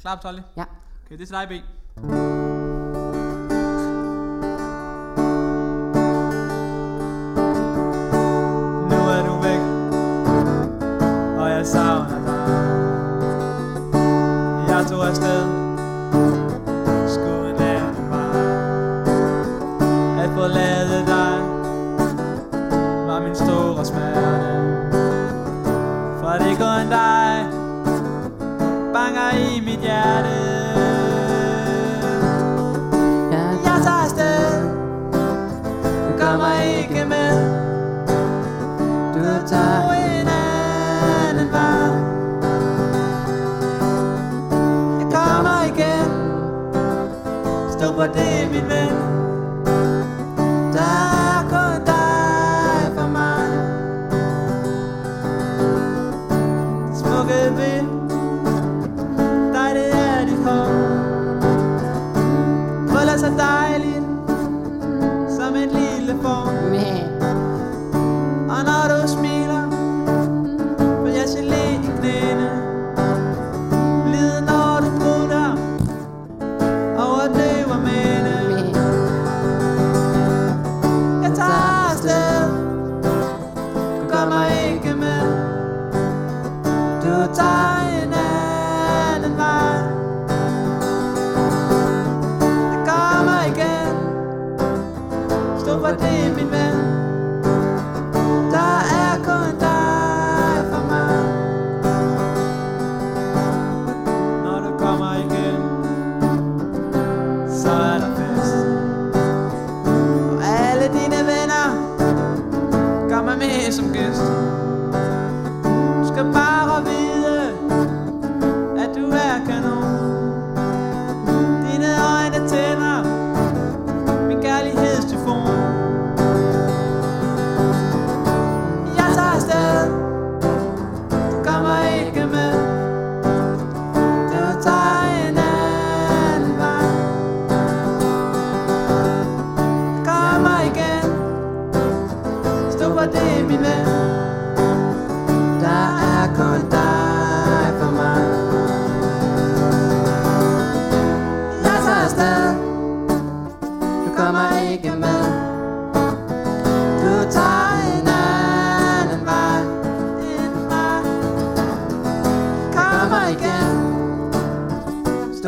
klar på 12? Ja. Okay, det er til dig, B. Nu er du væk, og jeg savner dig. Jeg tog afsted, good time. And en var Jeg kommer igen Stå på min ven Der er kun dig for mig Smukke vind Dig, er dit hår Føler sig dejligt Som en lille form yeah. טובתי ממך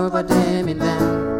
over them in them.